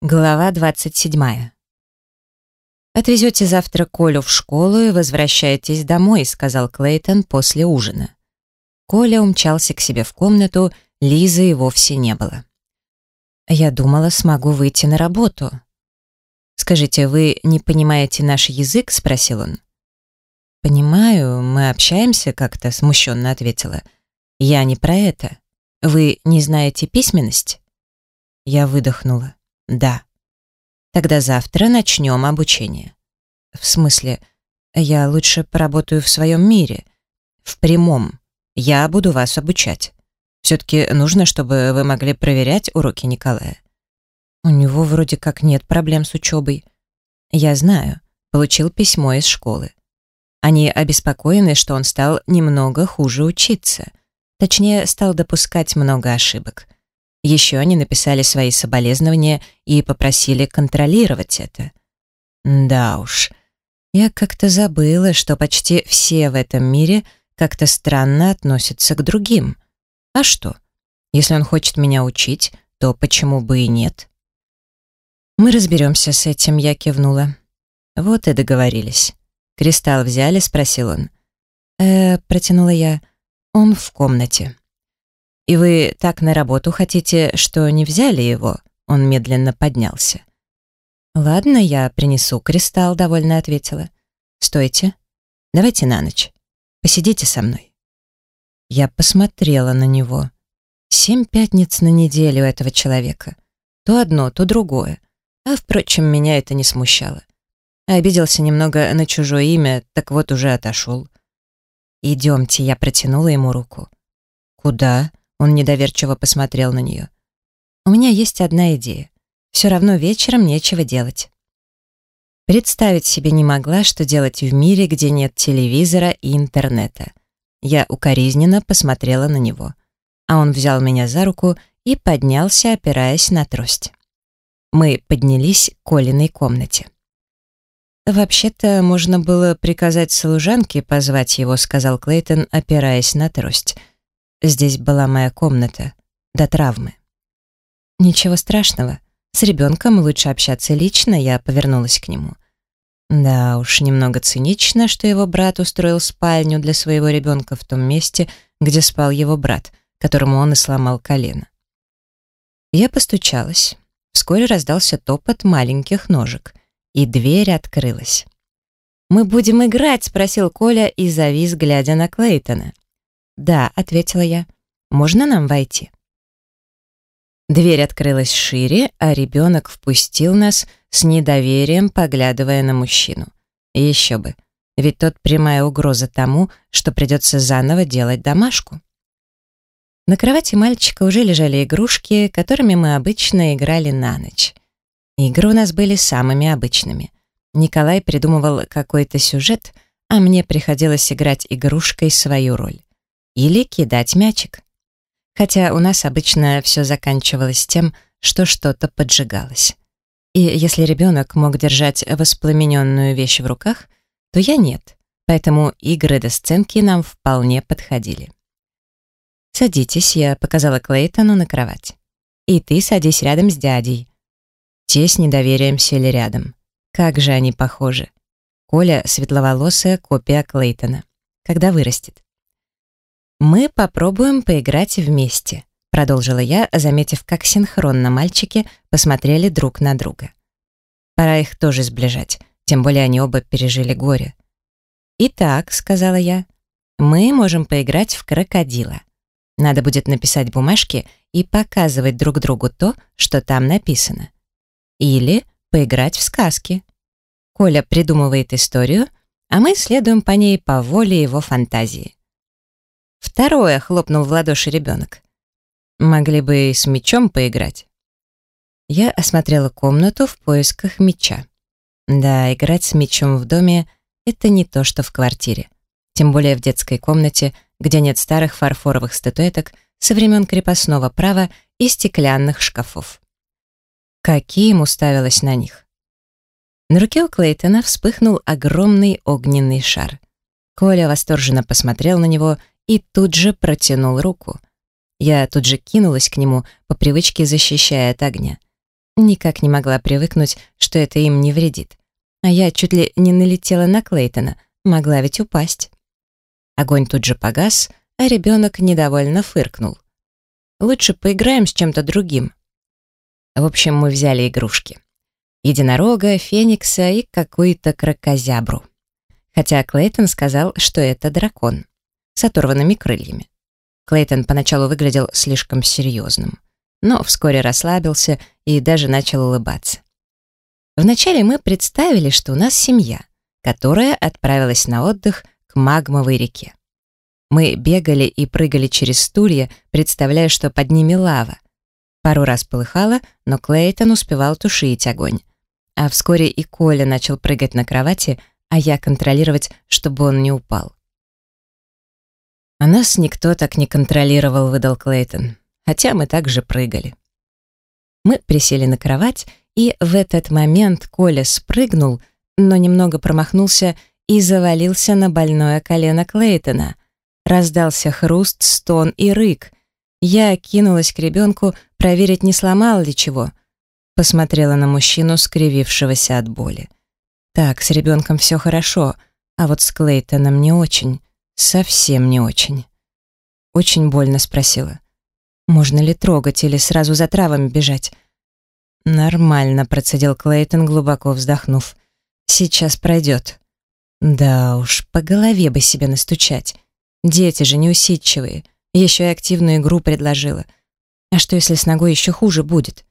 Глава 27. «Отвезете завтра Колю в школу и возвращаетесь домой», сказал Клейтон после ужина. Коля умчался к себе в комнату, Лизы и вовсе не было. «Я думала, смогу выйти на работу». «Скажите, вы не понимаете наш язык?» спросил он. «Понимаю, мы общаемся как-то», смущенно ответила. «Я не про это. Вы не знаете письменность?» Я выдохнула. Да. Тогда завтра начнем обучение. В смысле, я лучше поработаю в своем мире. В прямом. Я буду вас обучать. Все-таки нужно, чтобы вы могли проверять уроки Николая. У него вроде как нет проблем с учебой. Я знаю. Получил письмо из школы. Они обеспокоены, что он стал немного хуже учиться. Точнее, стал допускать много ошибок. Еще они написали свои соболезнования и попросили контролировать это. Да уж, я как-то забыла, что почти все в этом мире как-то странно относятся к другим. А что? Если он хочет меня учить, то почему бы и нет? Мы разберемся с этим, я кивнула. Вот и договорились. Кристалл взяли, спросил он. Э, протянула я. Он в комнате. «И вы так на работу хотите, что не взяли его?» Он медленно поднялся. «Ладно, я принесу кристалл», — довольно ответила. «Стойте. Давайте на ночь. Посидите со мной». Я посмотрела на него. Семь пятниц на неделю этого человека. То одно, то другое. А, впрочем, меня это не смущало. Обиделся немного на чужое имя, так вот уже отошел. «Идемте», — я протянула ему руку. «Куда?» Он недоверчиво посмотрел на нее. «У меня есть одна идея. Все равно вечером нечего делать». Представить себе не могла, что делать в мире, где нет телевизора и интернета. Я укоризненно посмотрела на него. А он взял меня за руку и поднялся, опираясь на трость. Мы поднялись к Колиной комнате. «Вообще-то можно было приказать служанке позвать его», сказал Клейтон, опираясь на трость. Здесь была моя комната. До травмы. Ничего страшного. С ребенком лучше общаться лично, я повернулась к нему. Да уж, немного цинично, что его брат устроил спальню для своего ребенка в том месте, где спал его брат, которому он и сломал колено. Я постучалась. Вскоре раздался топот маленьких ножек, и дверь открылась. «Мы будем играть?» — спросил Коля и завис, глядя на Клейтона. «Да», — ответила я. «Можно нам войти?» Дверь открылась шире, а ребенок впустил нас с недоверием, поглядывая на мужчину. И еще бы, ведь тот прямая угроза тому, что придется заново делать домашку. На кровати мальчика уже лежали игрушки, которыми мы обычно играли на ночь. Игры у нас были самыми обычными. Николай придумывал какой-то сюжет, а мне приходилось играть игрушкой свою роль или кидать мячик. Хотя у нас обычно все заканчивалось тем, что что-то поджигалось. И если ребенок мог держать воспламененную вещь в руках, то я нет, поэтому игры до сценки нам вполне подходили. «Садитесь», — я показала Клейтону на кровать. «И ты садись рядом с дядей». Те с недоверием сели рядом. Как же они похожи. Коля — светловолосая копия Клейтона. Когда вырастет. «Мы попробуем поиграть вместе», — продолжила я, заметив, как синхронно мальчики посмотрели друг на друга. Пора их тоже сближать, тем более они оба пережили горе. «Итак», — сказала я, — «мы можем поиграть в крокодила. Надо будет написать бумажки и показывать друг другу то, что там написано. Или поиграть в сказки. Коля придумывает историю, а мы следуем по ней по воле его фантазии. Второе, хлопнул в ладоши ребенок. Могли бы и с мечом поиграть. Я осмотрела комнату в поисках меча. Да, играть с мечом в доме — это не то, что в квартире. Тем более в детской комнате, где нет старых фарфоровых статуэток со времен крепостного права и стеклянных шкафов. Каким уставилась на них. На руке у Клейтона вспыхнул огромный огненный шар. Коля восторженно посмотрел на него и тут же протянул руку. Я тут же кинулась к нему, по привычке защищая от огня. Никак не могла привыкнуть, что это им не вредит. А я чуть ли не налетела на Клейтона, могла ведь упасть. Огонь тут же погас, а ребенок недовольно фыркнул. Лучше поиграем с чем-то другим. В общем, мы взяли игрушки. Единорога, феникса и какую-то крокозябру. Хотя Клейтон сказал, что это дракон с оторванными крыльями. Клейтон поначалу выглядел слишком серьезным, но вскоре расслабился и даже начал улыбаться. Вначале мы представили, что у нас семья, которая отправилась на отдых к магмовой реке. Мы бегали и прыгали через стулья, представляя, что под ними лава. Пару раз полыхало, но Клейтон успевал тушить огонь. А вскоре и Коля начал прыгать на кровати, а я контролировать, чтобы он не упал. «А нас никто так не контролировал», — выдал Клейтон. «Хотя мы также прыгали». Мы присели на кровать, и в этот момент Коля спрыгнул, но немного промахнулся и завалился на больное колено Клейтона. Раздался хруст, стон и рык. Я кинулась к ребенку проверить, не сломал ли чего. Посмотрела на мужчину, скривившегося от боли. Так, с ребенком все хорошо, а вот с Клейтоном не очень, совсем не очень. Очень больно спросила. Можно ли трогать или сразу за травами бежать? Нормально, процедил Клейтон, глубоко вздохнув. Сейчас пройдет. Да уж, по голове бы себе настучать. Дети же неусидчивые. Еще и активную игру предложила. А что, если с ногой еще хуже будет?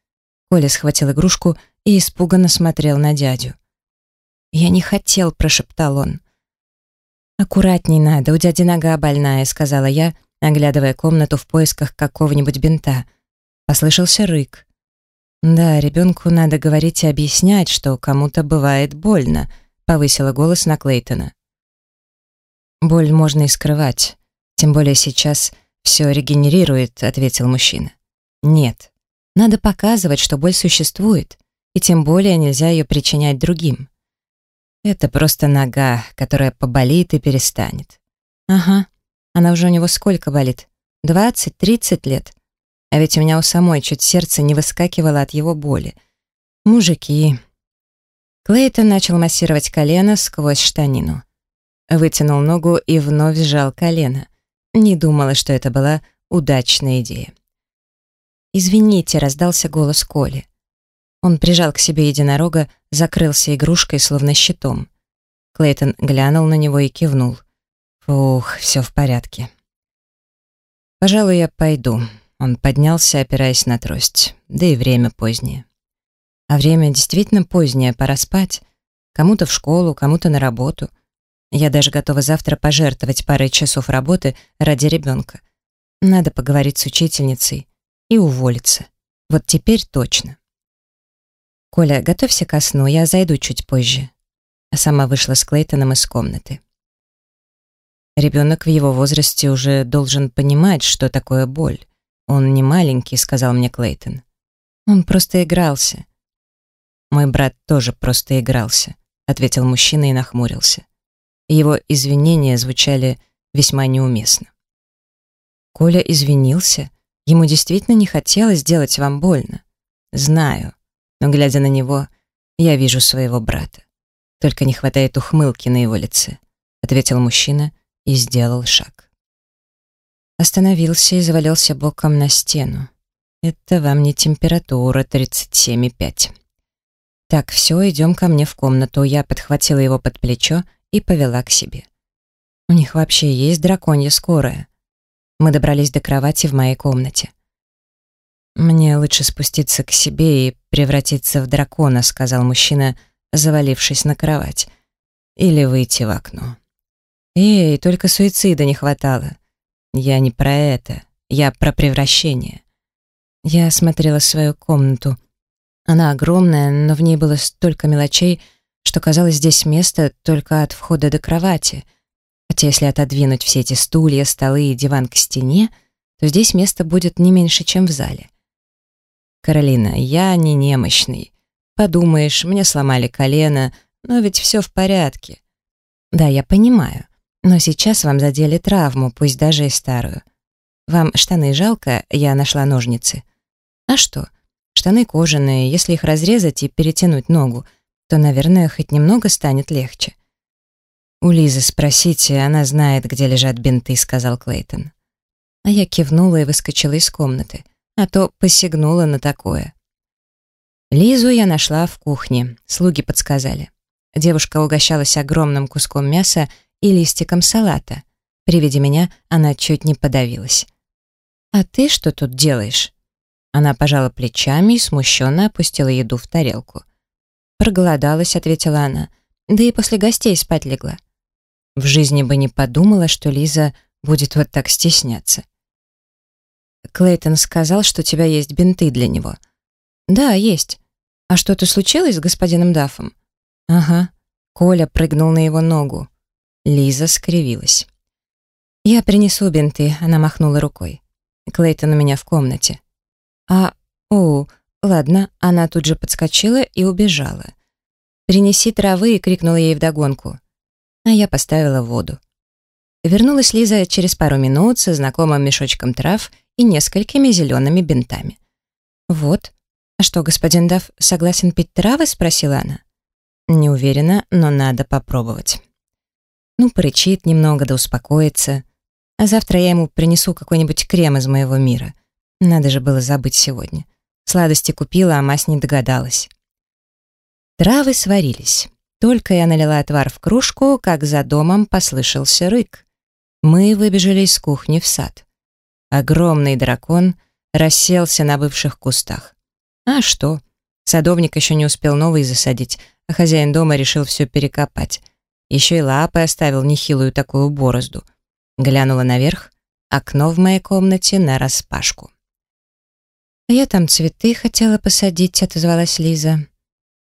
Коля схватил игрушку и испуганно смотрел на дядю. «Я не хотел», — прошептал он. «Аккуратней надо, у дяди нога больная», — сказала я, оглядывая комнату в поисках какого-нибудь бинта. Послышался рык. «Да, ребенку надо говорить и объяснять, что кому-то бывает больно», — повысила голос на Клейтона. «Боль можно и скрывать, тем более сейчас все регенерирует», — ответил мужчина. «Нет, надо показывать, что боль существует, и тем более нельзя ее причинять другим. Это просто нога, которая поболит и перестанет. Ага, она уже у него сколько болит? Двадцать, тридцать лет. А ведь у меня у самой чуть сердце не выскакивало от его боли. Мужики. Клейтон начал массировать колено сквозь штанину. Вытянул ногу и вновь сжал колено. Не думала, что это была удачная идея. «Извините», — раздался голос Коли. Он прижал к себе единорога, закрылся игрушкой, словно щитом. Клейтон глянул на него и кивнул. «Фух, все в порядке». «Пожалуй, я пойду». Он поднялся, опираясь на трость. Да и время позднее. А время действительно позднее, пора спать. Кому-то в школу, кому-то на работу. Я даже готова завтра пожертвовать парой часов работы ради ребенка. Надо поговорить с учительницей и уволиться. Вот теперь точно. «Коля, готовься ко сну, я зайду чуть позже». А сама вышла с Клейтоном из комнаты. Ребенок в его возрасте уже должен понимать, что такое боль. Он не маленький, сказал мне Клейтон. Он просто игрался. Мой брат тоже просто игрался, ответил мужчина и нахмурился. Его извинения звучали весьма неуместно. Коля извинился. Ему действительно не хотелось сделать вам больно. Знаю но, глядя на него, я вижу своего брата. Только не хватает ухмылки на его лице, ответил мужчина и сделал шаг. Остановился и завалился боком на стену. Это вам не температура 37,5. Так, все, идем ко мне в комнату. Я подхватила его под плечо и повела к себе. У них вообще есть драконья скорая. Мы добрались до кровати в моей комнате. «Мне лучше спуститься к себе и превратиться в дракона», сказал мужчина, завалившись на кровать. «Или выйти в окно». «Эй, только суицида не хватало». «Я не про это. Я про превращение». Я осмотрела свою комнату. Она огромная, но в ней было столько мелочей, что казалось здесь место только от входа до кровати. Хотя если отодвинуть все эти стулья, столы и диван к стене, то здесь места будет не меньше, чем в зале. «Каролина, я не немощный. Подумаешь, мне сломали колено, но ведь все в порядке». «Да, я понимаю. Но сейчас вам задели травму, пусть даже и старую. Вам штаны жалко, я нашла ножницы. А что? Штаны кожаные, если их разрезать и перетянуть ногу, то, наверное, хоть немного станет легче. «У Лизы спросите, она знает, где лежат бинты», — сказал Клейтон. А я кивнула и выскочила из комнаты, а то посягнула на такое. Лизу я нашла в кухне, слуги подсказали. Девушка угощалась огромным куском мяса и листиком салата. При виде меня она чуть не подавилась. «А ты что тут делаешь?» Она пожала плечами и смущенно опустила еду в тарелку. «Проголодалась», — ответила она. «Да и после гостей спать легла». В жизни бы не подумала, что Лиза будет вот так стесняться. Клейтон сказал, что у тебя есть бинты для него. Да, есть. А что-то случилось с господином Даффом? Ага. Коля прыгнул на его ногу. Лиза скривилась. «Я принесу бинты», — она махнула рукой. Клейтон у меня в комнате. «А, о, ладно», — она тут же подскочила и убежала. «Принеси травы», — крикнула ей вдогонку. А я поставила воду. Вернулась Лиза через пару минут со знакомым мешочком трав и несколькими зелеными бинтами. «Вот. А что, господин Дав согласен пить травы?» — спросила она. «Не уверена, но надо попробовать». Ну, порычит немного да успокоится. А завтра я ему принесу какой-нибудь крем из моего мира. Надо же было забыть сегодня. Сладости купила, а мать не догадалась. Травы сварились. Только я налила отвар в кружку, как за домом послышался рык. Мы выбежали из кухни в сад. Огромный дракон расселся на бывших кустах. А что? Садовник еще не успел новый засадить, а хозяин дома решил все перекопать. Еще и лапой оставил нехилую такую борозду. Глянула наверх, окно в моей комнате нараспашку. «А «Я там цветы хотела посадить», — отозвалась Лиза.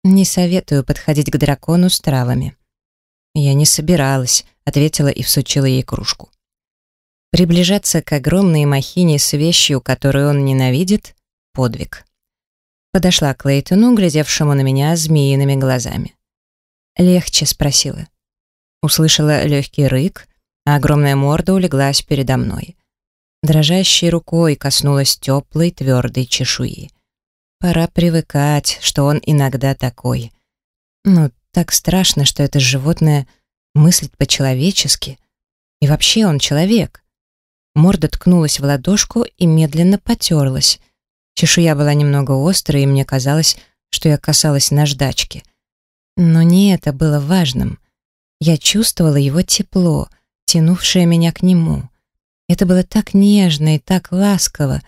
«Не советую подходить к дракону с травами». «Я не собиралась», — ответила и всучила ей кружку. Приближаться к огромной махине с вещью, которую он ненавидит — подвиг. Подошла к Лейтону, глядевшему на меня змеиными глазами. «Легче?» — спросила. Услышала легкий рык, а огромная морда улеглась передо мной. Дрожащей рукой коснулась теплой твердой чешуи. Пора привыкать, что он иногда такой. Ну, так страшно, что это животное мыслит по-человечески. И вообще он человек. Морда ткнулась в ладошку и медленно потерлась. Чешуя была немного острой, и мне казалось, что я касалась наждачки. Но не это было важным. Я чувствовала его тепло, тянувшее меня к нему. Это было так нежно и так ласково.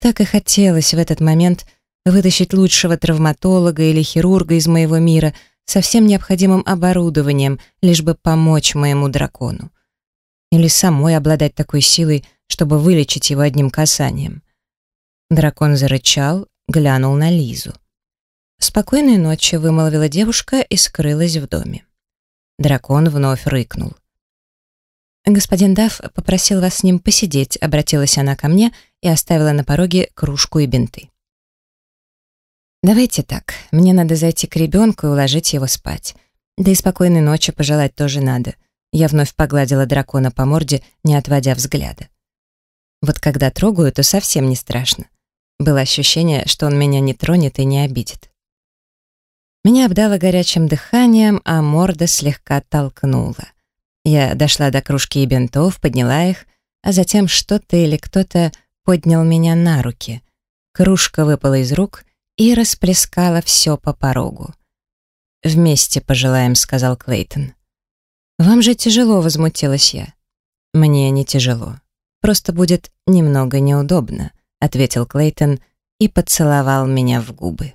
Так и хотелось в этот момент вытащить лучшего травматолога или хирурга из моего мира со всем необходимым оборудованием, лишь бы помочь моему дракону. Или самой обладать такой силой, чтобы вылечить его одним касанием. Дракон зарычал, глянул на Лизу. «Спокойной ночи», — вымолвила девушка и скрылась в доме. Дракон вновь рыкнул. «Господин Дафф попросил вас с ним посидеть», — обратилась она ко мне и оставила на пороге кружку и бинты. «Давайте так, мне надо зайти к ребенку и уложить его спать. Да и спокойной ночи пожелать тоже надо». Я вновь погладила дракона по морде, не отводя взгляда. Вот когда трогаю, то совсем не страшно. Было ощущение, что он меня не тронет и не обидит. Меня обдало горячим дыханием, а морда слегка толкнула. Я дошла до кружки и бинтов, подняла их, а затем что-то или кто-то поднял меня на руки. Кружка выпала из рук и расплескала все по порогу. «Вместе пожелаем», — сказал Клейтон. «Вам же тяжело», — возмутилась я. «Мне не тяжело. Просто будет немного неудобно», — ответил Клейтон и поцеловал меня в губы.